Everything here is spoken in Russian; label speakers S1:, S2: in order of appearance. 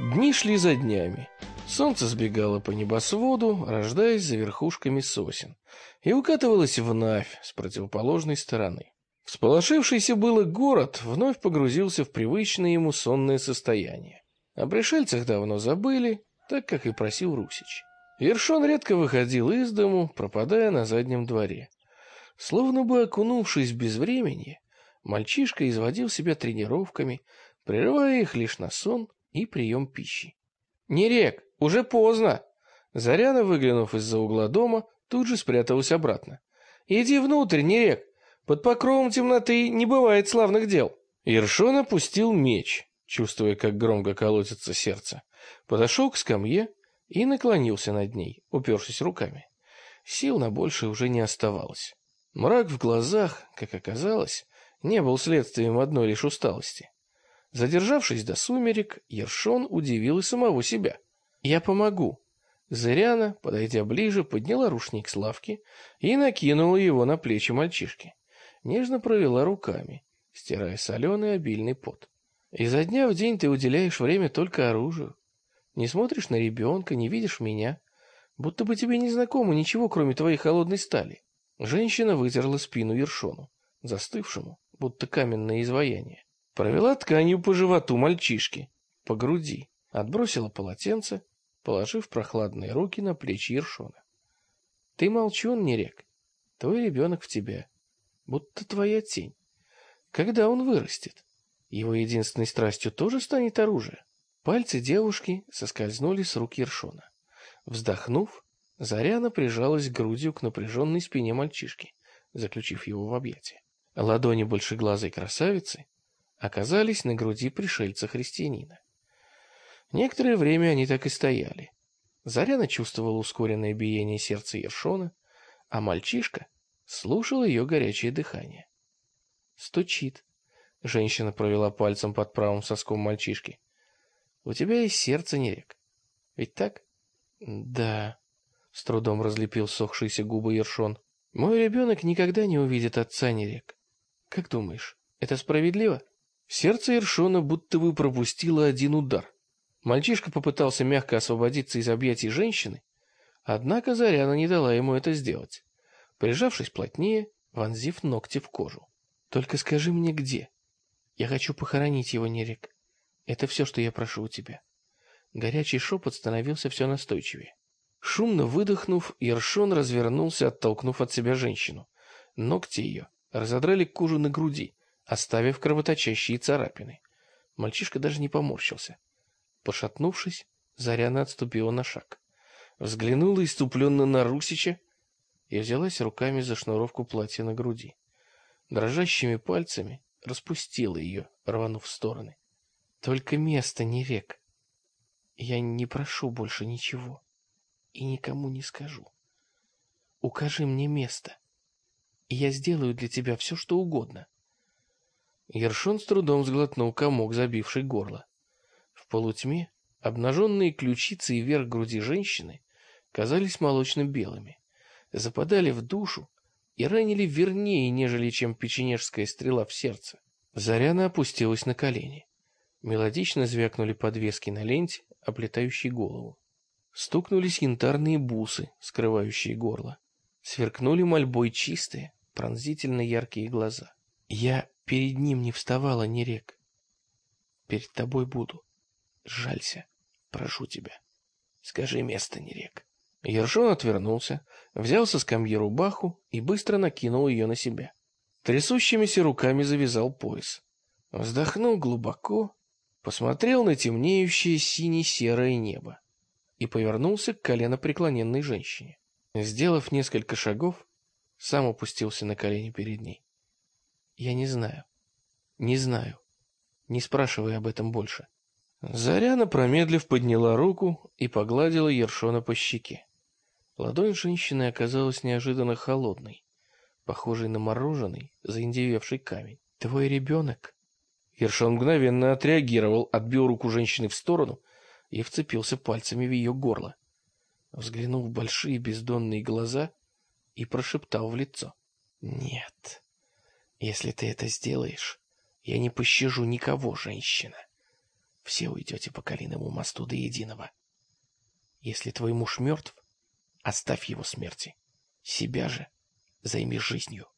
S1: Дни шли за днями. Солнце сбегало по небосводу, рождаясь за верхушками сосен, и укатывалось в Навь с противоположной стороны. Всполошившийся было город вновь погрузился в привычное ему сонное состояние. О пришельцах давно забыли, так как и просил Русич. Ершон редко выходил из дому, пропадая на заднем дворе. Словно бы окунувшись без времени, мальчишка изводил себя тренировками, прерывая их лишь на сон и прием пищи. «Нерек, уже поздно!» Заряна, выглянув из-за угла дома, тут же спряталась обратно. «Иди внутрь, Нерек! Под покровом темноты не бывает славных дел!» Ершон опустил меч, чувствуя, как громко колотится сердце. Подошел к скамье и наклонился над ней, упершись руками. Сил на большее уже не оставалось. Мрак в глазах, как оказалось, не был следствием одной лишь усталости. Задержавшись до сумерек, Ершон удивил и самого себя. «Я помогу». Зыряна, подойдя ближе, подняла рушник с лавки и накинула его на плечи мальчишки. Нежно провела руками, стирая соленый обильный пот. «Изо дня в день ты уделяешь время только оружию. Не смотришь на ребенка, не видишь меня. Будто бы тебе не знакомо ничего, кроме твоей холодной стали». Женщина вытерла спину Ершону, застывшему, будто каменное изваяние. Провела тканью по животу мальчишки, по груди, отбросила полотенце, положив прохладные руки на плечи Ершона. Ты молчун, Нерек. Твой ребенок в тебя, будто твоя тень. Когда он вырастет? Его единственной страстью тоже станет оружие. Пальцы девушки соскользнули с рук Ершона. Вздохнув, Заряна прижалась грудью к напряженной спине мальчишки, заключив его в объятия. Ладони большеглазой красавицы оказались на груди пришельца-христианина. Некоторое время они так и стояли. Заряна чувствовала ускоренное биение сердца Ершона, а мальчишка слушал ее горячее дыхание. «Стучит», — женщина провела пальцем под правым соском мальчишки. «У тебя есть сердце, Нерек. Ведь так?» «Да», — с трудом разлепил сохшиеся губы Ершон. «Мой ребенок никогда не увидит отца, Нерек. Как думаешь, это справедливо?» Сердце Иршона будто бы пропустило один удар. Мальчишка попытался мягко освободиться из объятий женщины, однако Заряна не дала ему это сделать, прижавшись плотнее, вонзив ногти в кожу. «Только скажи мне, где? Я хочу похоронить его, Нерик. Это все, что я прошу у тебя». Горячий шепот становился все настойчивее. Шумно выдохнув, Ершон развернулся, оттолкнув от себя женщину. Ногти ее разодрали кожу на груди, оставив кровоточащие царапины. Мальчишка даже не поморщился. Пошатнувшись, Заряна отступила на шаг. Взглянула иступленно на Русича и взялась руками за шнуровку платья на груди. Дрожащими пальцами распустила ее, рванув в стороны. Только место не век. Я не прошу больше ничего и никому не скажу. Укажи мне место, и я сделаю для тебя все, что угодно. Ершон с трудом сглотнул комок, забивший горло. В полутьме обнаженные ключицы и верх груди женщины казались молочно-белыми, западали в душу и ранили вернее, нежели чем печенежская стрела в сердце. Заряна опустилась на колени. Мелодично звякнули подвески на ленте, оплетающей голову. Стукнулись янтарные бусы, скрывающие горло. Сверкнули мольбой чистые, пронзительно яркие глаза. Я перед ним не вставала, не рек. Перед тобой буду. Жалься, прошу тебя. Скажи место, не рек. Ершон отвернулся, взял со скамьи рубаху и быстро накинул ее на себя. Трясущимися руками завязал пояс. Вздохнул глубоко, посмотрел на темнеющее сине-серое небо и повернулся к коленопреклоненной женщине. Сделав несколько шагов, сам опустился на колени перед ней. Я не знаю. Не знаю. Не спрашивай об этом больше. Заряна, промедлив, подняла руку и погладила Ершона по щеке. Ладонь женщины оказалась неожиданно холодной, похожей на мороженый, заиндевевший камень. «Твой ребенок?» Ершон мгновенно отреагировал, отбил руку женщины в сторону и вцепился пальцами в ее горло. Взглянул в большие бездонные глаза и прошептал в лицо. «Нет». Если ты это сделаешь, я не пощажу никого, женщина. все уйдете по Калиному мосту до единого. Если твой муж мертв, оставь его смерти. Себя же займи жизнью.